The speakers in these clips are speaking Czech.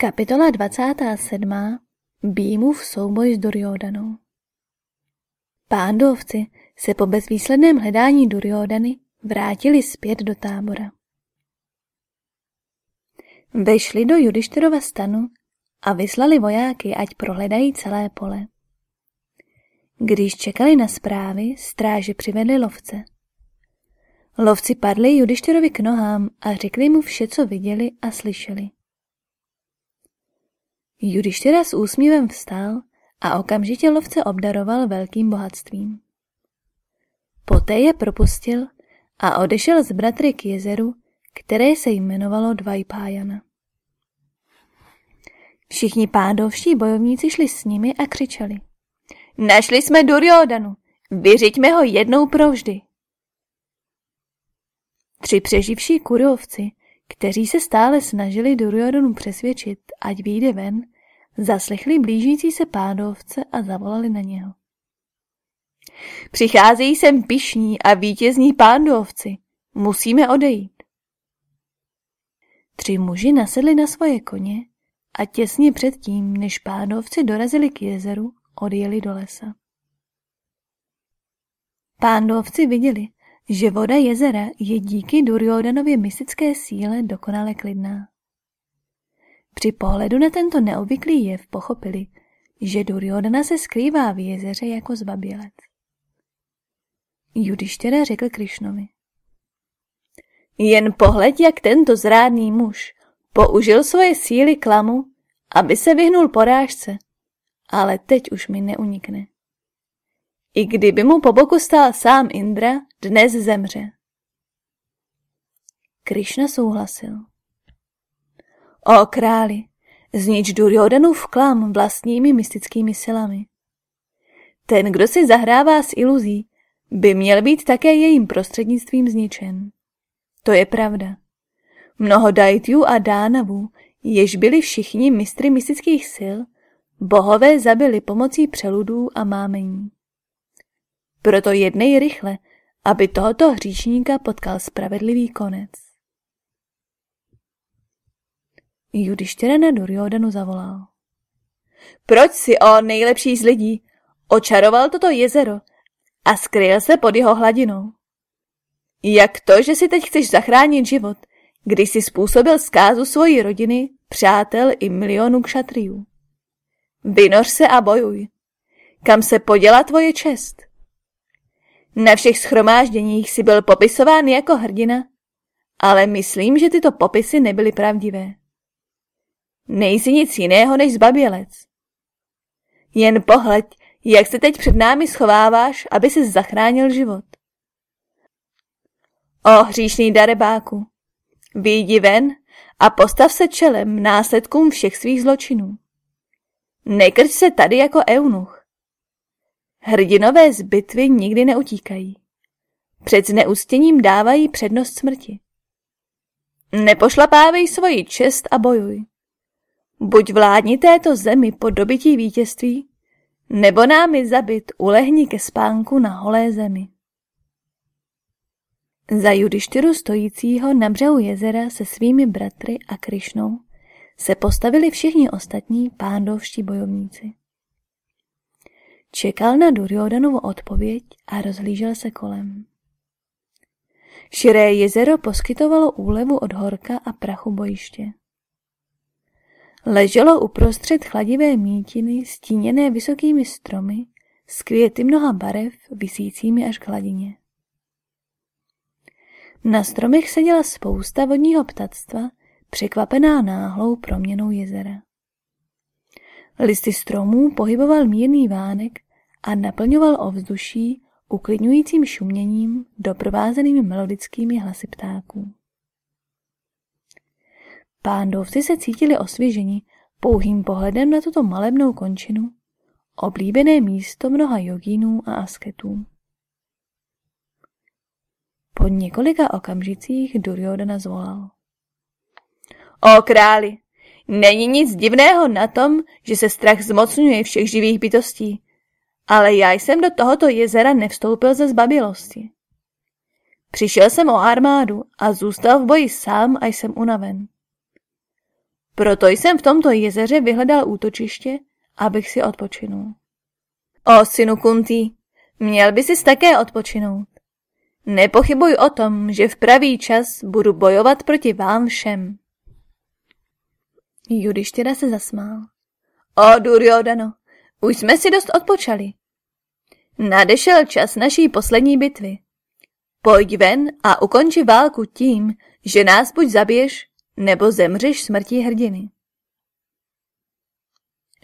Kapitola 27. Býmův souboj s Duryodanou Pándovci se po bezvýsledném hledání Duryodany vrátili zpět do tábora. Vešli do Judišterova stanu a vyslali vojáky, ať prohledají celé pole. Když čekali na zprávy, stráže přivedli lovce. Lovci padli Judišterovi k nohám a řekli mu vše, co viděli a slyšeli. Judištěra s úsměvem vstal a okamžitě lovce obdaroval velkým bohatstvím. Poté je propustil a odešel z bratry k jezeru, které se jmenovalo Dvajpájana. Všichni pádovští bojovníci šli s nimi a křičeli. Našli jsme Duryodanu, vyřiďme ho jednou provždy. Tři přeživší kurovci kteří se stále snažili Duryodanu přesvědčit, ať vyjde ven, zaslechli blížící se pádovce a zavolali na něho. Přicházejí sem pišní a vítězní pándovci. Musíme odejít. Tři muži nasedli na svoje koně a těsně předtím, než pándovci dorazili k jezeru, odjeli do lesa. Pándovci viděli, že voda jezera je díky Duryodanově mystické síle dokonale klidná. Při pohledu na tento neobvyklý jev pochopili, že Duryodana se skrývá v jezeře jako zbabělec. Judištěra řekl Krišnovi. Jen pohled, jak tento zrádný muž použil svoje síly klamu, aby se vyhnul porážce, ale teď už mi neunikne. I kdyby mu po boku stál sám Indra, dnes zemře. Krišna souhlasil. O králi, znič v klam vlastními mystickými silami. Ten, kdo si zahrává s iluzí, by měl být také jejím prostřednictvím zničen. To je pravda. Mnoho dajtů a dánavů, jež byli všichni mistry mystických sil, bohové zabili pomocí přeludů a mámení. Proto jednej rychle, aby tohoto hříšníka potkal spravedlivý konec. Judištěra na Duryodanu zavolal. Proč si, o nejlepší z lidí, očaroval toto jezero a skryl se pod jeho hladinou? Jak to, že si teď chceš zachránit život, když si způsobil zkázu svojí rodiny, přátel i milionů kšatriů? Vynoř se a bojuj. Kam se poděla tvoje čest? Na všech schromážděních si byl popisován jako hrdina, ale myslím, že tyto popisy nebyly pravdivé. Nejsi nic jiného než zbabělec. Jen pohled, jak se teď před námi schováváš, aby si zachránil život. O hříšný darebáku, výjdi ven a postav se čelem následkům všech svých zločinů. Nekrč se tady jako eunuch. Hrdinové z bitvy nikdy neutíkají. Před zneustěním dávají přednost smrti. Nepošlapávej svoji čest a bojuj. Buď vládni této zemi po dobití vítězství, nebo námi zabit ulehni ke spánku na holé zemi. Za Judištyru stojícího na břehu jezera se svými bratry a Krišnou se postavili všichni ostatní pándovští bojovníci. Čekal na Duryodanovu odpověď a rozhlížel se kolem. Širé jezero poskytovalo úlevu od horka a prachu bojiště. Leželo uprostřed chladivé mítiny stíněné vysokými stromy s květy mnoha barev visícími až k hladině. Na stromech seděla spousta vodního ptactva, překvapená náhlou proměnou jezera. Listy stromů pohyboval mírný vánek a naplňoval ovzduší uklidňujícím šuměním doprovázenými melodickými hlasy ptáků. Pándovci se cítili osvěženi pouhým pohledem na tuto malebnou končinu, oblíbené místo mnoha jogínů a asketů. Po několika okamžicích Duryodhana zvolal. O králi, Není nic divného na tom, že se strach zmocňuje všech živých bytostí, ale já jsem do tohoto jezera nevstoupil ze zbabilosti. Přišel jsem o armádu a zůstal v boji sám a jsem unaven. Proto jsem v tomto jezeře vyhledal útočiště, abych si odpočinul. O, synu Kuntý, měl by si také odpočinout. Nepochybuj o tom, že v pravý čas budu bojovat proti vám všem. Judištěra se zasmál. O, Duryodano, už jsme si dost odpočali. Nadešel čas naší poslední bitvy. Pojď ven a ukonči válku tím, že nás buď zabiješ, nebo zemřeš smrtí hrdiny.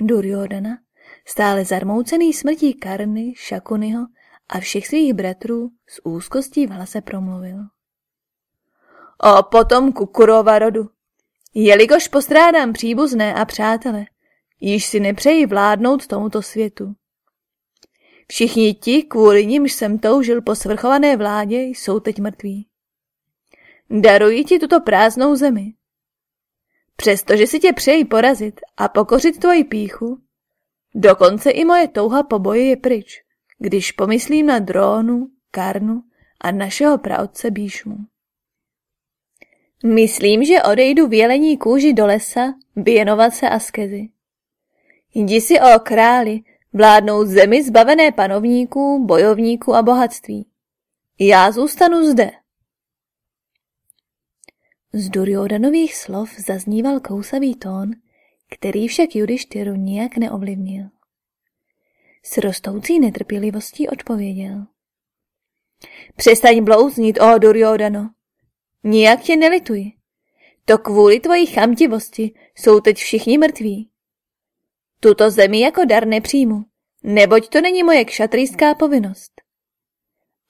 Duryodana, stále zarmoucený smrtí Karny, Šakunyho a všech svých bratrů s úzkostí v hlase promluvil. O potomku Kurova rodu, jelikož postrádám příbuzné a přátele, již si nepřeji vládnout tomuto světu. Všichni ti, kvůli nimž jsem toužil po svrchované vládě, jsou teď mrtví. Daruji ti tuto prázdnou zemi. Přestože si tě přeji porazit a pokořit tvoji píchu, dokonce i moje touha po boji je pryč, když pomyslím na drónu, karnu a našeho praotce Bíšmu. Myslím, že odejdu v jelení kůži do lesa věnovat se askezi. Jdi si o králi, vládnout zemi zbavené panovníků, bojovníků a bohatství. Já zůstanu zde. Z Duryodanových slov zazníval kousavý tón, který však Judištyru nijak neovlivnil. S rostoucí netrpělivostí odpověděl. Přestaň blouznit, o Duryodano. Nijak tě nelituji. To kvůli tvojí chamtivosti jsou teď všichni mrtví. Tuto zemi jako dar nepřijmu, neboť to není moje kšatrýská povinnost.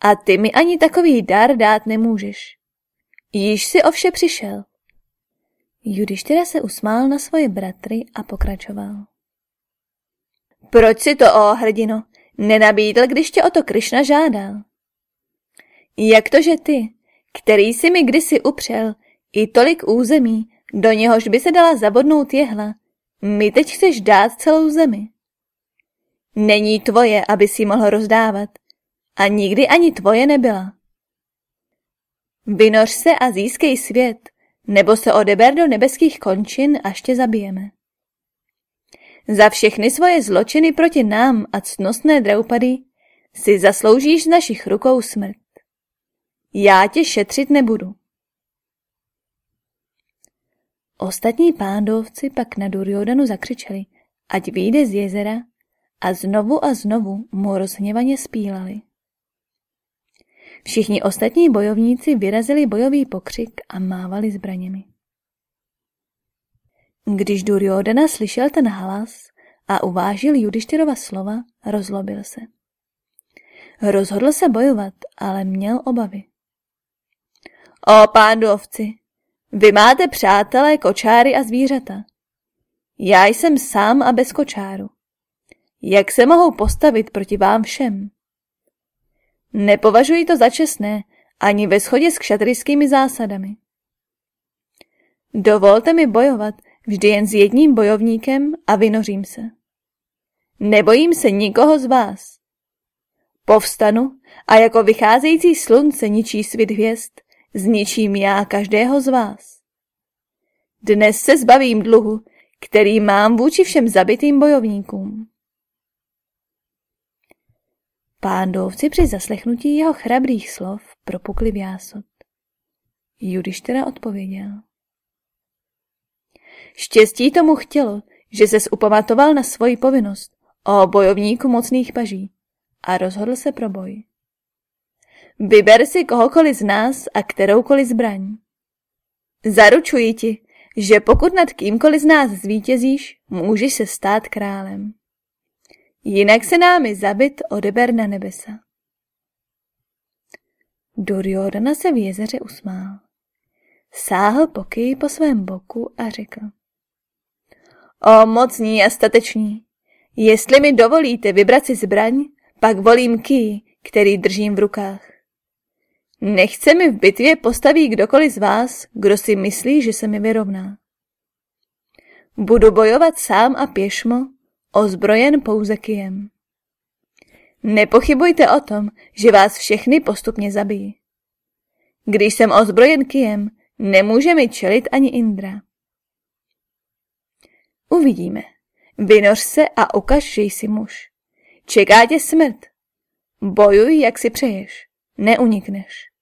A ty mi ani takový dar dát nemůžeš. Již si ovše přišel. Judištěra se usmál na svoje bratry a pokračoval. Proč si to, o hrdino, nenabídl, když tě o to Krišna žádal? Jak to, že ty, který si mi kdysi upřel i tolik území, do něhož by se dala zabodnout jehla, mi teď chceš dát celou zemi. Není tvoje, aby si mohl rozdávat, a nikdy ani tvoje nebyla. Vynoř se a získej svět, nebo se odeber do nebeských končin, až tě zabijeme. Za všechny svoje zločiny proti nám a cnostné draupady si zasloužíš z našich rukou smrt. Já tě šetřit nebudu. Ostatní pándovci pak na Duryodanu zakřičeli, ať vyjde z jezera a znovu a znovu mu rozhněvaně spílali. Všichni ostatní bojovníci vyrazili bojový pokřik a mávali zbraněmi. Když Duryodhana slyšel ten hlas a uvážil Judištyrova slova, rozlobil se. Rozhodl se bojovat, ale měl obavy. O pándovci, vy máte přátelé, kočáry a zvířata. Já jsem sám a bez kočáru. Jak se mohou postavit proti vám všem? Nepovažuji to za čestné, ani ve shodě s kšatryskými zásadami. Dovolte mi bojovat vždy jen s jedním bojovníkem a vynořím se. Nebojím se nikoho z vás. Povstanu a jako vycházející slunce ničí svit hvězd, zničím já každého z vás. Dnes se zbavím dluhu, který mám vůči všem zabitým bojovníkům. Pándovci při zaslechnutí jeho chrabrých slov propukli v jásot. Judiš odpověděl. Štěstí tomu chtělo, že se upamatoval na svoji povinnost o bojovníku mocných paží a rozhodl se pro boj. Vyber si kohokoliv z nás a kteroukoliv zbraň. Zaručuji ti, že pokud nad kýmkoliv z nás zvítězíš, můžeš se stát králem. Jinak se námi zabit odeber na nebesa. Duryodhana se v jezeře usmál. Sáhl poký po svém boku a řekl. O mocní a stateční, jestli mi dovolíte vybrat si zbraň, pak volím ký, který držím v rukách. Nechce mi v bitvě postaví kdokoliv z vás, kdo si myslí, že se mi vyrovná. Budu bojovat sám a pěšmo, ozbrojen pouze kijem. Nepochybujte o tom, že vás všechny postupně zabijí. Když jsem ozbrojen kijem, nemůže mi čelit ani Indra. Uvidíme. Vynoř se a ukaž, že jsi muž. Čeká tě smrt. Bojuj, jak si přeješ. Neunikneš.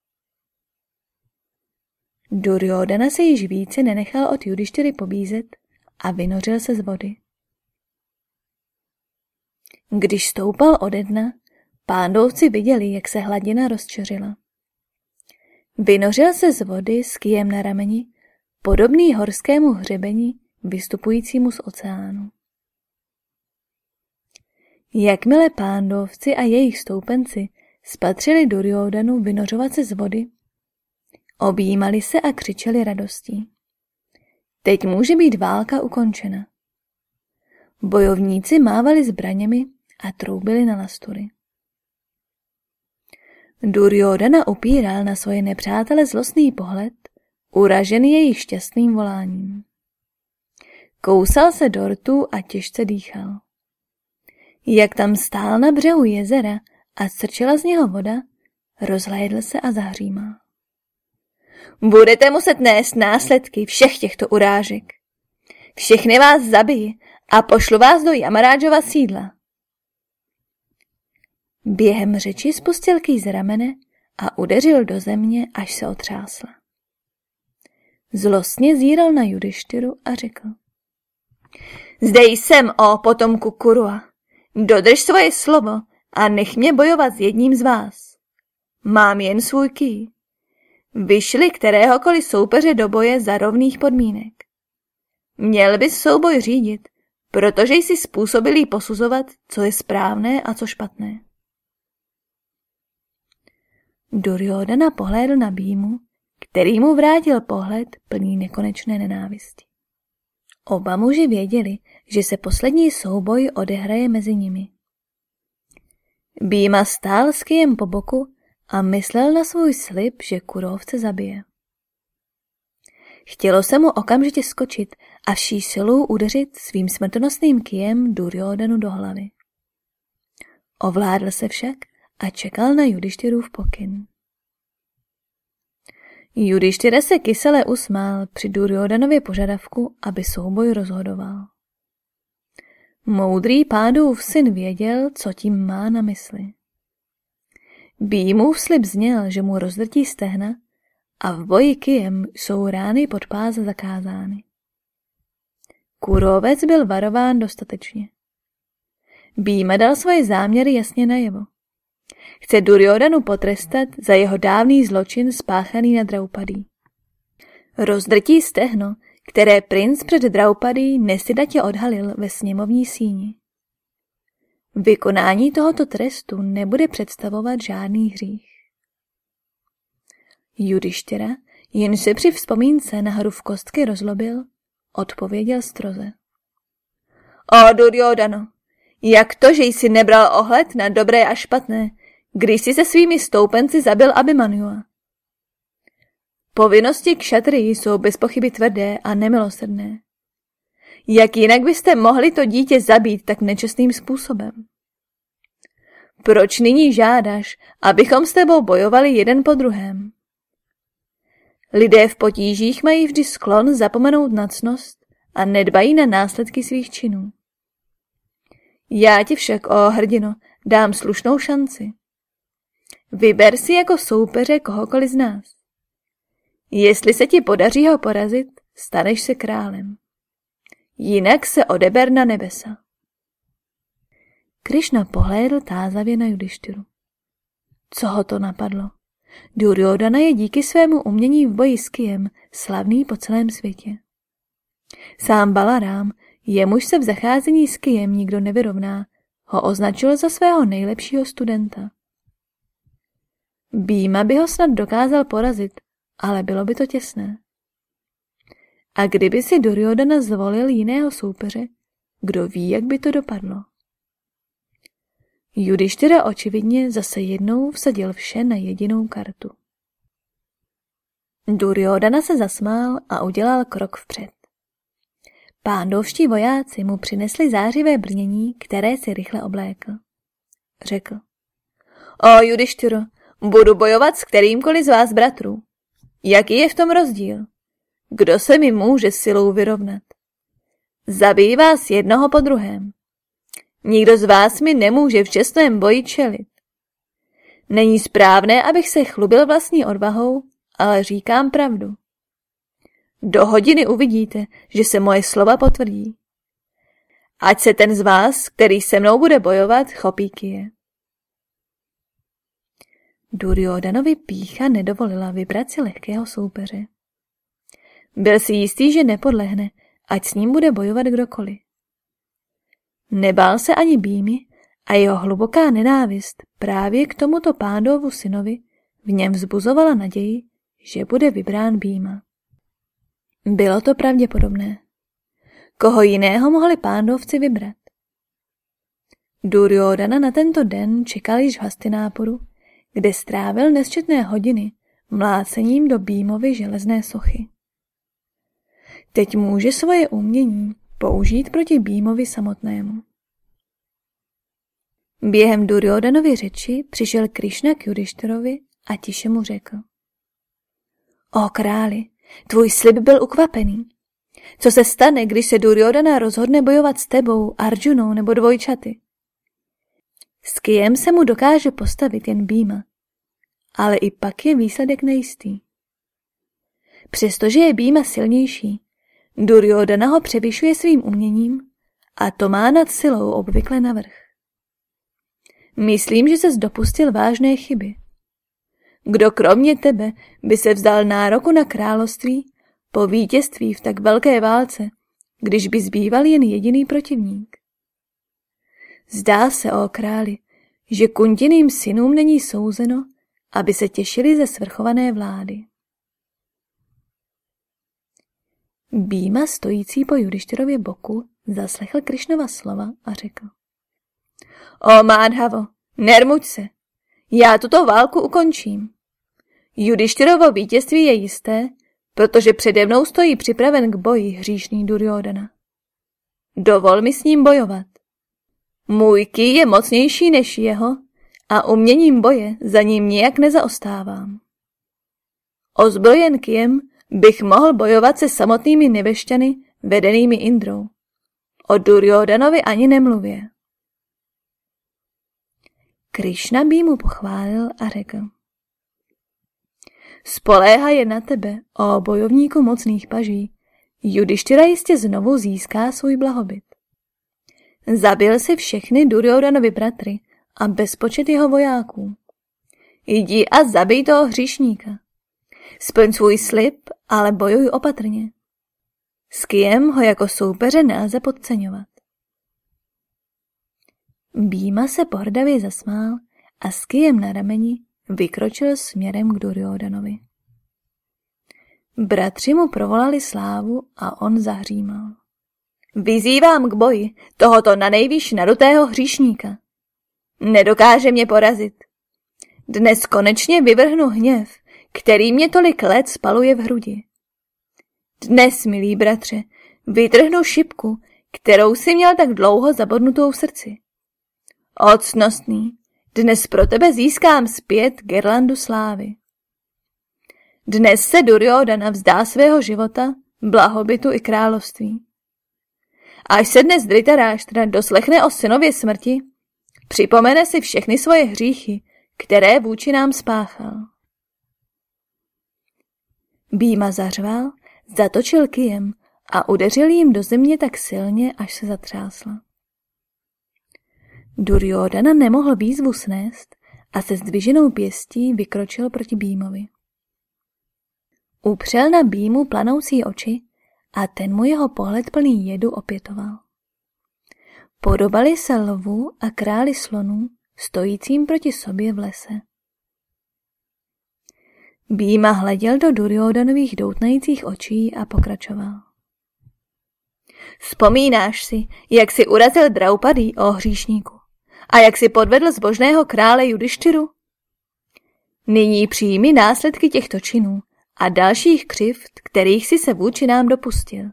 Duryodhana se již více nenechal od Judištyry pobízet a vynořil se z vody. Když stoupal ode dna, pándovci viděli, jak se hladina rozčeřila. Vynořil se z vody s kijem na rameni, podobný horskému hřebení vystupujícímu z oceánu. Jakmile pándovci a jejich stoupenci spatřili Duryodanu vynořovat se z vody, objímali se a křičeli radostí. Teď může být válka ukončena. Bojovníci mávali zbraněmi a troubili na lastury. Duryodana upíral na svoje nepřátele zlostný pohled, uražený jejich šťastným voláním. Kousal se do rtu a těžce dýchal. Jak tam stál na břehu jezera a strčela z něho voda, rozhlédl se a zahřímal. Budete muset nést následky všech těchto urážek. Všechny vás zabiji a pošlu vás do Jamarážova sídla. Během řeči spustil ký z ramene a udeřil do země, až se otřásla. Zlostně zíral na Judištyru a řekl. Zde jsem, o potomku Kurua. Dodrž svoje slovo a nech mě bojovat s jedním z vás. Mám jen svůj ký. Vyšli kteréhokoliv soupeře do boje za rovných podmínek. Měl bys souboj řídit, protože jsi způsobilý posuzovat, co je správné a co špatné. Duryodhana pohlédl na Bímu, který mu vrátil pohled plný nekonečné nenávisti. Oba muži věděli, že se poslední souboj odehraje mezi nimi. Býma stál s kyjem po boku a myslel na svůj slib, že kurovce zabije. Chtělo se mu okamžitě skočit a vší silou udeřit svým smrtonosným kijem Duryodanu do hlavy. Ovládl se však a čekal na Judištyrův pokyn. Judištyra se kysele usmál při Duryodanově požadavku, aby souboj rozhodoval. Moudrý pádův syn věděl, co tím má na mysli. Býmův slib zněl, že mu rozdrtí stehna a v boji kijem jsou rány pod páze zakázány. Kurovec byl varován dostatečně. Býma dal svoje záměry jasně najevo. Chce Duryodanu potrestat za jeho dávný zločin spáchaný na Draupadí. Rozdrtí stehno, které princ před Draupadí nesidatě odhalil ve sněmovní síni. Vykonání tohoto trestu nebude představovat žádný hřích. Judištěra, jen se při vzpomínce na hru v kostky rozlobil, odpověděl stroze. O Duryodano, jak to, že jsi nebral ohled na dobré a špatné, když jsi se svými stoupenci zabil Abimanua? Povinnosti k šatry jsou bez pochyby tvrdé a nemilosrdné. Jak jinak byste mohli to dítě zabít tak nečestným způsobem? Proč nyní žádáš, abychom s tebou bojovali jeden po druhém? Lidé v potížích mají vždy sklon zapomenout na cnost a nedbají na následky svých činů. Já ti však, o hrdino, dám slušnou šanci. Vyber si jako soupeře kohokoliv z nás. Jestli se ti podaří ho porazit, staneš se králem. Jinak se odeber na nebesa. Krišna pohlédl tázavě na Judištyru. Co ho to napadlo? Duryodhana je díky svému umění v boji s Kijem slavný po celém světě. Sám Balarám, jemuž se v zacházení s Kijem nikdo nevyrovná, ho označil za svého nejlepšího studenta. Býma by ho snad dokázal porazit, ale bylo by to těsné. A kdyby si Duryodhana zvolil jiného soupeře, kdo ví, jak by to dopadlo. Judištyra očividně zase jednou vsadil vše na jedinou kartu. Duryodhana se zasmál a udělal krok vpřed. Pándovští vojáci mu přinesli zářivé brnění, které si rychle oblékl. Řekl. O Judištyro, budu bojovat s kterýmkoliv z vás bratrů. Jaký je v tom rozdíl? Kdo se mi může silou vyrovnat? Zabijí vás jednoho po druhém. Nikdo z vás mi nemůže v čestném boji čelit. Není správné, abych se chlubil vlastní odvahou, ale říkám pravdu. Do hodiny uvidíte, že se moje slova potvrdí. Ať se ten z vás, který se mnou bude bojovat, chopí kije. Duryodanovi pícha nedovolila vybrat si lehkého soupeře. Byl si jistý, že nepodlehne, ať s ním bude bojovat kdokoliv. Nebál se ani Býmy a jeho hluboká nenávist právě k tomuto pánovu synovi v něm vzbuzovala naději, že bude vybrán Býma. Bylo to pravděpodobné. Koho jiného mohli pándovci vybrat? Duryodana na tento den čekal již v Hastináporu, kde strávil nesčetné hodiny mlácením do Bímovy železné sochy. Teď může svoje umění použít proti Bímovi samotnému. Během Duryodanovy řeči přišel Krišna k Judišterovi a tiše mu řekl. O králi, tvůj slib byl ukvapený. Co se stane, když se Duryodana rozhodne bojovat s tebou, Arjunou nebo dvojčaty? S kijem se mu dokáže postavit jen Býma, ale i pak je výsledek nejistý. Přestože je Býma silnější, Duryodana ho převyšuje svým uměním a to má nad silou obvykle navrh. Myslím, že se dopustil vážné chyby. Kdo kromě tebe by se vzdal nároku na království po vítězství v tak velké válce, když by zbýval jen jediný protivník? Zdá se, o králi, že kuntiným synům není souzeno, aby se těšili ze svrchované vlády. Býma stojící po Judištěrově boku zaslechl Krišnova slova a řekl. O Mádhavo, nermuď se. Já tuto válku ukončím. Judištěrovo vítězství je jisté, protože přede mnou stojí připraven k boji hříšný Duryodana. Dovol mi s ním bojovat. Můj ký je mocnější než jeho a uměním boje za ním nijak nezaostávám. Ozbrojen kiem bych mohl bojovat se samotnými nebešťany vedenými Indrou. O Duryodanovi ani nemluvě. Krišna by mu pochválil a řekl. Spoléhá je na tebe, o bojovníku mocných paží. Judištyra jistě znovu získá svůj blahobyt. Zabil si všechny Duryodanovi bratry a bezpočet jeho vojáků. Jdi a zabij toho hříšníka. Splň svůj slib, ale bojuj opatrně. S Kiem ho jako soupeře nelze podceňovat. Býma se pohrdavě zasmál a s Kiem na rameni vykročil směrem k Duryodanovi. Bratři mu provolali slávu a on zahřímal. Vyzývám k boji tohoto na nejvýš narutého hříšníka. Nedokáže mě porazit. Dnes konečně vyvrhnu hněv, který mě tolik let spaluje v hrudi. Dnes, milý bratře, vytrhnu šipku, kterou si měl tak dlouho zabodnutou v srdci. Ocnostný, dnes pro tebe získám zpět Gerlandu slávy. Dnes se Duryodana vzdá svého života, blahobytu i království. Až se dnes Dritaráštra doslechne o synově smrti, připomene si všechny svoje hříchy, které vůči nám spáchal. Býma zařval, zatočil kijem a udeřil jim do země tak silně, až se zatřásla. Duryodana nemohl výzvu snést a se zdviženou pěstí vykročil proti Býmovi. Upřel na Býmu planoucí oči a ten mu jeho pohled plný jedu opětoval. Podobali se lvu a králi slonů, stojícím proti sobě v lese. Býma hleděl do Duryodanových doutnajících očí a pokračoval. Vzpomínáš si, jak si urazil Draupadý o hříšníku a jak si podvedl zbožného krále Judištyru? Nyní přijmi následky těchto činů a dalších křivt, kterých si se vůči nám dopustil.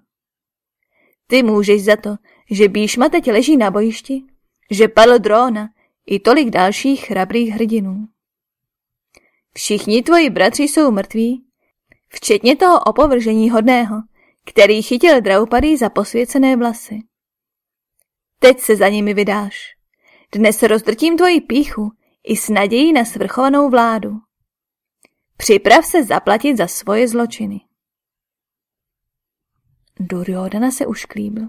Ty můžeš za to, že Bíšma teď leží na bojišti, že padl Dróna i tolik dalších chrabrých hrdinů. Všichni tvoji bratři jsou mrtví, včetně toho opovržení hodného, který chytil Draupadý za posvěcené vlasy. Teď se za nimi vydáš. Dnes rozdrtím tvoji píchu i s nadějí na svrchovanou vládu. Připrav se zaplatit za svoje zločiny. Duryodana se ušklíbil.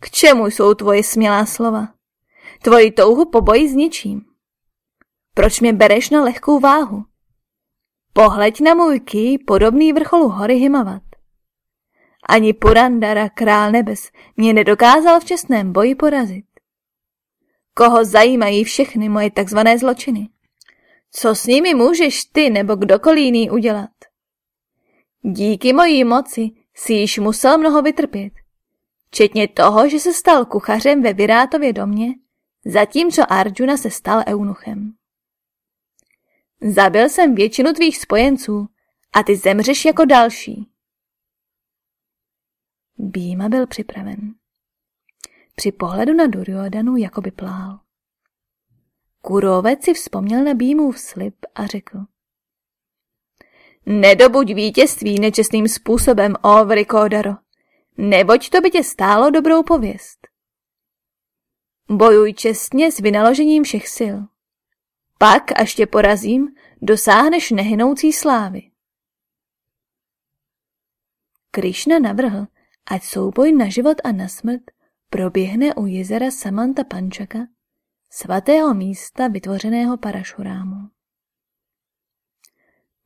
K čemu jsou tvoje smělá slova? Tvoji touhu po boji s ničím. Proč mě bereš na lehkou váhu? Pohleď na můj ký, podobný vrcholu hory Himavat. Ani Purandara, král nebes, mě nedokázal v čestném boji porazit. Koho zajímají všechny moje takzvané zločiny? Co s nimi můžeš ty nebo kdokoliv jiný udělat? Díky mojí moci si již musel mnoho vytrpět. Včetně toho, že se stal kuchařem ve Virátově domě, zatímco Arjuna se stal eunuchem. Zabil jsem většinu tvých spojenců a ty zemřeš jako další. Býma byl připraven. Při pohledu na Duryodanu jako by plál. Kurovec si vzpomněl na Býmův slib a řekl. Nedobuď vítězství nečestným způsobem, o Vrikodaro, neboť to by tě stálo dobrou pověst. Bojuj čestně s vynaložením všech sil. Pak, až tě porazím, dosáhneš nehynoucí slávy. Krišna navrhl, ať souboj na život a na smrt proběhne u jezera Samanta Pančaka, svatého místa vytvořeného Parašurámu.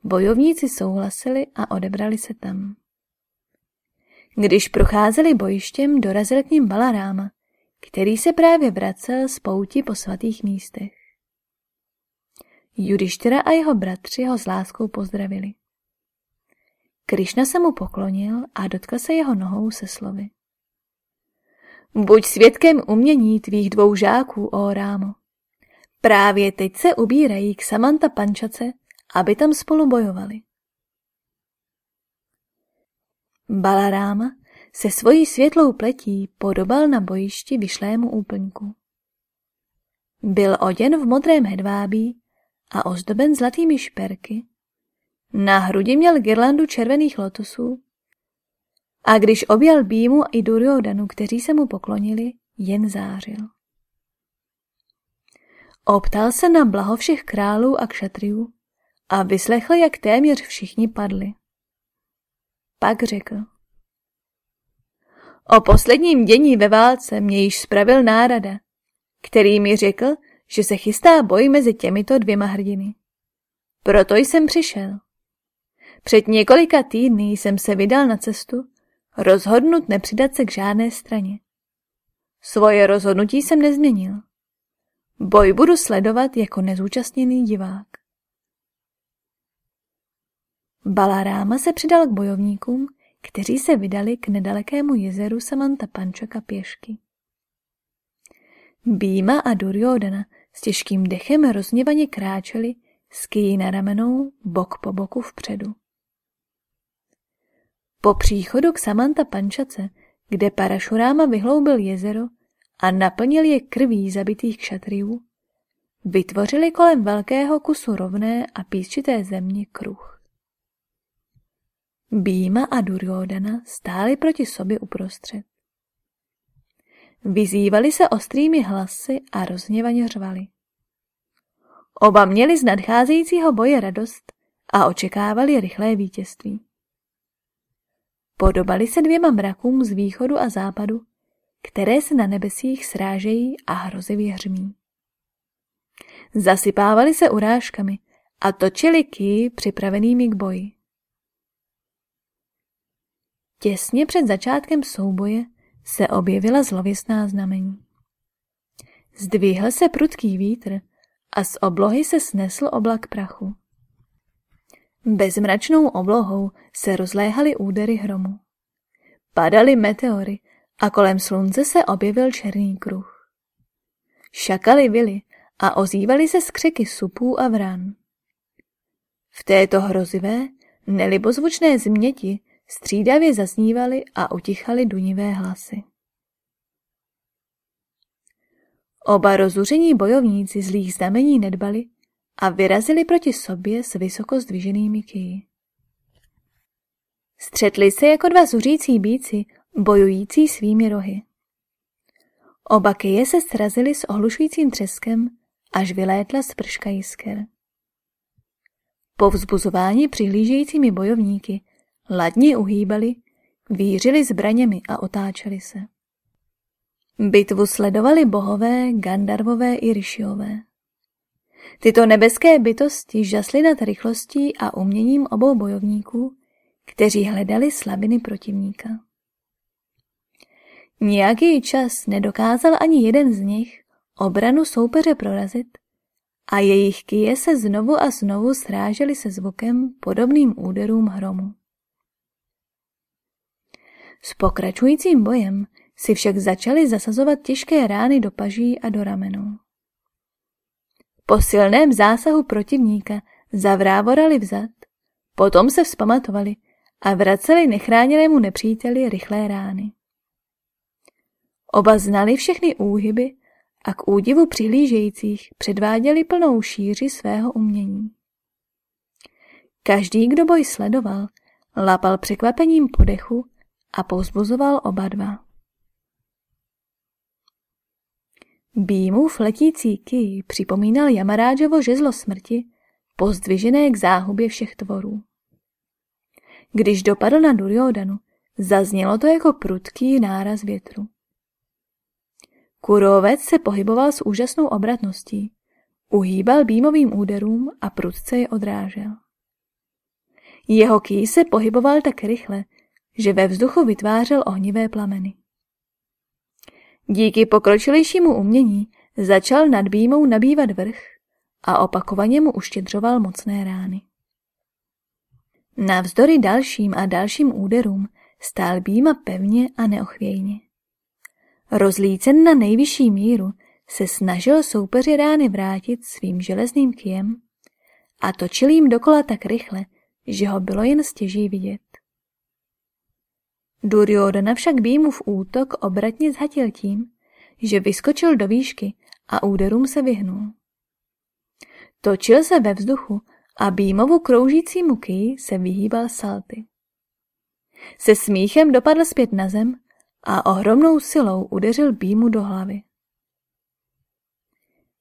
Bojovníci souhlasili a odebrali se tam. Když procházeli bojištěm, dorazil k ním Balaráma, který se právě vracel z pouti po svatých místech. Judištěra a jeho bratři ho s láskou pozdravili. Krišna se mu poklonil a dotkl se jeho nohou se slovy. Buď svědkem umění tvých dvou žáků, o Rámo. Právě teď se ubírají k Samanta Pančace, aby tam spolu bojovali. Balaráma se svojí světlou pletí podobal na bojišti vyšlému úplňku. Byl oděn v modrém hedvábí a ozdoben zlatými šperky. Na hrudi měl girlandu červených lotosů a když objal Býmu i Duryodanu, kteří se mu poklonili, jen zářil. Optal se na blaho všech králů a kšatriů a vyslechl, jak téměř všichni padli. Pak řekl. O posledním dění ve válce mě již spravil nárada, který mi řekl, že se chystá boj mezi těmito dvěma hrdiny. Proto jsem přišel. Před několika týdny jsem se vydal na cestu, rozhodnut nepřidat se k žádné straně. Svoje rozhodnutí jsem nezměnil. Boj budu sledovat jako nezúčastněný divák. Balaráma se přidal k bojovníkům, kteří se vydali k nedalekému jezeru Samanta Pančaka pěšky. Býma a Duryodana s těžkým dechem rozněvaně kráčeli s na ramenou, bok po boku vpředu. Po příchodu k Samanta Pančace, kde Parašuráma vyhloubil jezero a naplnil je krví zabitých kšatriů, vytvořili kolem velkého kusu rovné a písčité země kruh. Býma a Duryodana stáli proti sobě uprostřed. Vyzývali se ostrými hlasy a rozněvaně řvali. Oba měli z nadcházejícího boje radost a očekávali rychlé vítězství. Podobali se dvěma mrakům z východu a západu, které se na nebesích srážejí a hrozivě hřmí. Zasypávali se urážkami a točili ky připravenými k boji. Těsně před začátkem souboje se objevila zlověstná znamení. Zdvihl se prudký vítr a z oblohy se snesl oblak prachu. Bezmračnou oblohou se rozléhaly údery hromu. Padaly meteory a kolem slunce se objevil černý kruh. Šakaly vily a ozývaly se skřeky supů a vran. V této hrozivé, nelibozvučné změti střídavě zaznívaly a utichaly dunivé hlasy. Oba rozuření bojovníci zlých znamení nedbali a vyrazili proti sobě s vysoko zdviženými kyji. Střetli se jako dva zuřící bíci, bojující svými rohy. Oba kyje se srazily s ohlušujícím třeskem, až vylétla sprška jisker. Po vzbuzování přihlížejícími bojovníky ladně uhýbali, vířili zbraněmi a otáčeli se. Bitvu sledovali bohové, Gandarvové i Rishiové. Tyto nebeské bytosti žasly nad rychlostí a uměním obou bojovníků, kteří hledali slabiny protivníka. Nějaký čas nedokázal ani jeden z nich obranu soupeře prorazit a jejich kyje se znovu a znovu srážely se zvukem podobným úderům hromu. S pokračujícím bojem si však začali zasazovat těžké rány do paží a do ramenů. Po silném zásahu protivníka zavrávorali vzad, potom se vzpamatovali a vraceli nechráněnému nepříteli rychlé rány. Oba znali všechny úhyby a k údivu přihlížejících předváděli plnou šíři svého umění. Každý, kdo boj sledoval, lapal překvapením podechu a pouzbuzoval oba dva. Býmův letící ký připomínal Jamarážovo žezlo smrti, pozdvižené k záhubě všech tvorů. Když dopadl na Duryodanu, zaznělo to jako prudký náraz větru. Kurovec se pohyboval s úžasnou obratností, uhýbal býmovým úderům a prudce je odrážel. Jeho ký se pohyboval tak rychle, že ve vzduchu vytvářel ohnivé plameny. Díky pokročilejšímu umění začal nad býmou nabývat vrch a opakovaně mu uštědřoval mocné rány. Navzdory dalším a dalším úderům stál býma pevně a neochvějně. Rozlícen na nejvyšší míru se snažil soupeři rány vrátit svým železným kiem a točil jim dokola tak rychle, že ho bylo jen stěží vidět. Duryodhana však v útok obratně zhatil tím, že vyskočil do výšky a úderům se vyhnul. Točil se ve vzduchu a Bímovu kroužící ký se vyhýbal salty. Se smíchem dopadl zpět na zem a ohromnou silou udeřil Bímu do hlavy.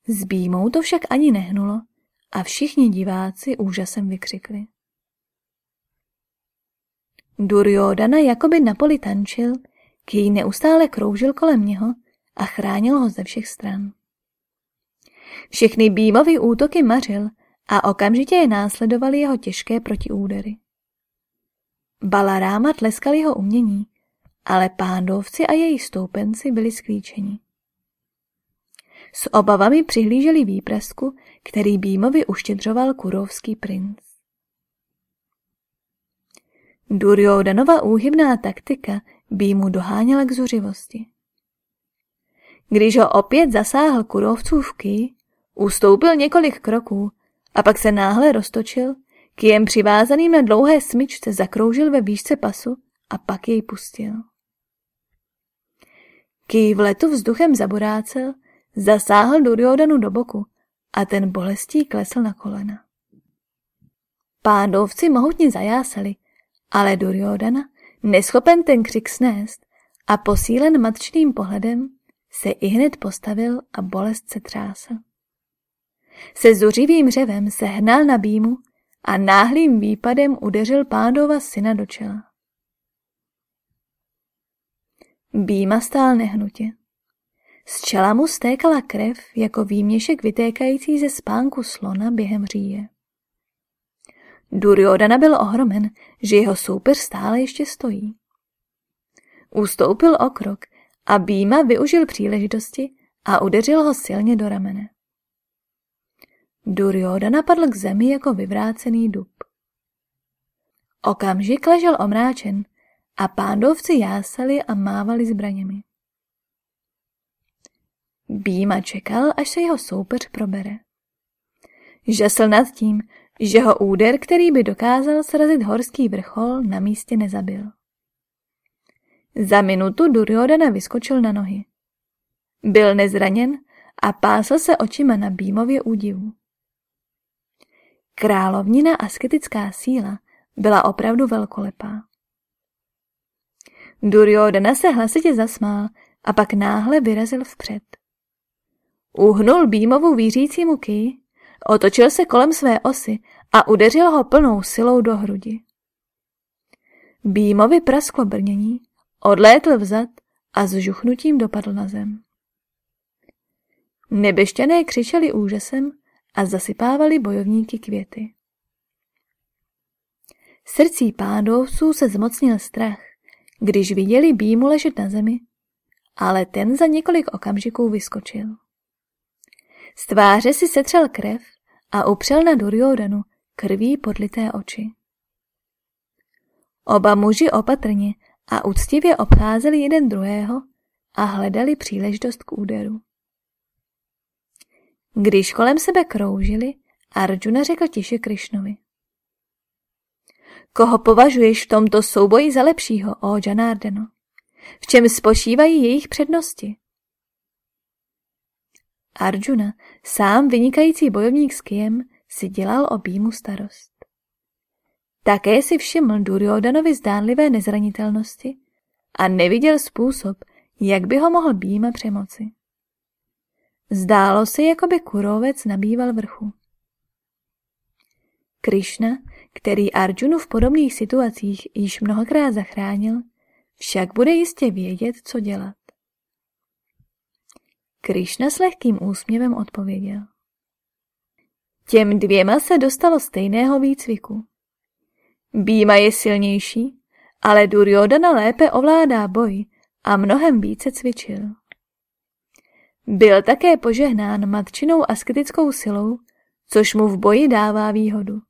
S Bímou to však ani nehnulo a všichni diváci úžasem vykřikli. Duryodana jakoby na poli tančil, ký neustále kroužil kolem něho a chránil ho ze všech stran. Všechny Bímovy útoky mařil a okamžitě je následovaly jeho těžké protiúdery. Balaráma tleskal jeho umění, ale pándovci a jejich stoupenci byli sklíčeni. S obavami přihlíželi výprasku, který Bímovi uštědřoval kurovský princ. Duryodanova úhybná taktika Bímu doháněla k zuřivosti. Když ho opět zasáhl kurovcův ký, ustoupil několik kroků a pak se náhle roztočil, kijem přivázaným na dlouhé smyčce zakroužil ve výšce pasu a pak jej pustil. Ký v letu vzduchem zaborácel, zasáhl Duryodanu do boku a ten bolestí klesl na kolena. Pándovci mohutně zajásali, ale Duryodana, neschopen ten křik snést a posílen matčným pohledem, se i hned postavil a bolest se třásl. Se zuřivým řevem se hnal na býmu a náhlým výpadem udeřil pádova syna do čela. Býma stál nehnutě. Z čela mu stékala krev jako výměšek vytékající ze spánku slona během říje. Duryodana byl ohromen, že jeho soupeř stále ještě stojí. Ustoupil o krok a Býma využil příležitosti a udeřil ho silně do ramene. Duryodana padl k zemi jako vyvrácený dub. Okamžik ležel omráčen a pándovci jásali a mávali zbraněmi. Býma čekal, až se jeho soupeř probere. Žasl nad tím, že ho úder, který by dokázal srazit horský vrchol, na místě nezabil. Za minutu Duryodana vyskočil na nohy. Byl nezraněn a pásl se očima na Bímově údivu. Královnina asketická síla byla opravdu velkolepá. Duryodhana se hlasitě zasmál a pak náhle vyrazil vpřed. Uhnul Bímovu vířícímu ký, otočil se kolem své osy a udeřil ho plnou silou do hrudi. Bímovi prasklo brnění, odlétl vzad a s žuchnutím dopadl na zem. Nebešťané křičeli úžasem a zasypávali bojovníky květy. Srdcí pádovců se zmocnil strach, když viděli Bímu ležet na zemi, ale ten za několik okamžiků vyskočil. Z tváře si setřel krev a upřel na Duryodanu krví podlité oči. Oba muži opatrně a úctivě obcházeli jeden druhého a hledali příležitost k úderu. Když kolem sebe kroužili, Arjuna řekl tiše Krišnovi. Koho považuješ v tomto souboji za lepšího, o Janardeno? V čem spočívají jejich přednosti? Arjuna, sám vynikající bojovník s Kiem, si dělal o Bímu starost. Také si všiml Duryodanovi zdánlivé nezranitelnosti a neviděl způsob, jak by ho mohl Býma přemoci. Zdálo se, jako by kurovec nabýval vrchu. Krishna, který Arjunu v podobných situacích již mnohokrát zachránil, však bude jistě vědět, co dělat. Krishna s lehkým úsměvem odpověděl. Těm dvěma se dostalo stejného výcviku. Býma je silnější, ale Duryodana lépe ovládá boj a mnohem více cvičil. Byl také požehnán matčinou asketickou silou, což mu v boji dává výhodu.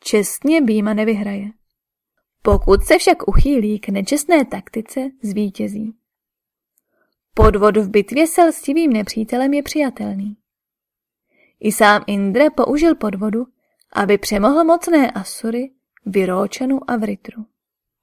Čestně Býma nevyhraje. Pokud se však uchýlí k nečestné taktice, zvítězí. Podvod v bitvě s lstivým nepřítelem je přijatelný. I sám Indra použil podvodu, aby přemohl mocné Asury, Vyróčanu a Vritru.